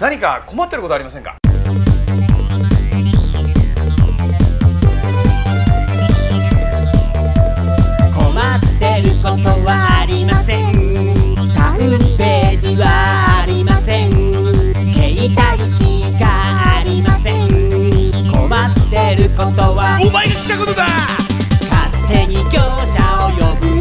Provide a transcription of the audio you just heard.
何か困ってることありませんか？困ってることはありません。タウンページはありません。携帯しかありません。困ってることは。お前が来たことだ！勝手に業者を呼ぶ。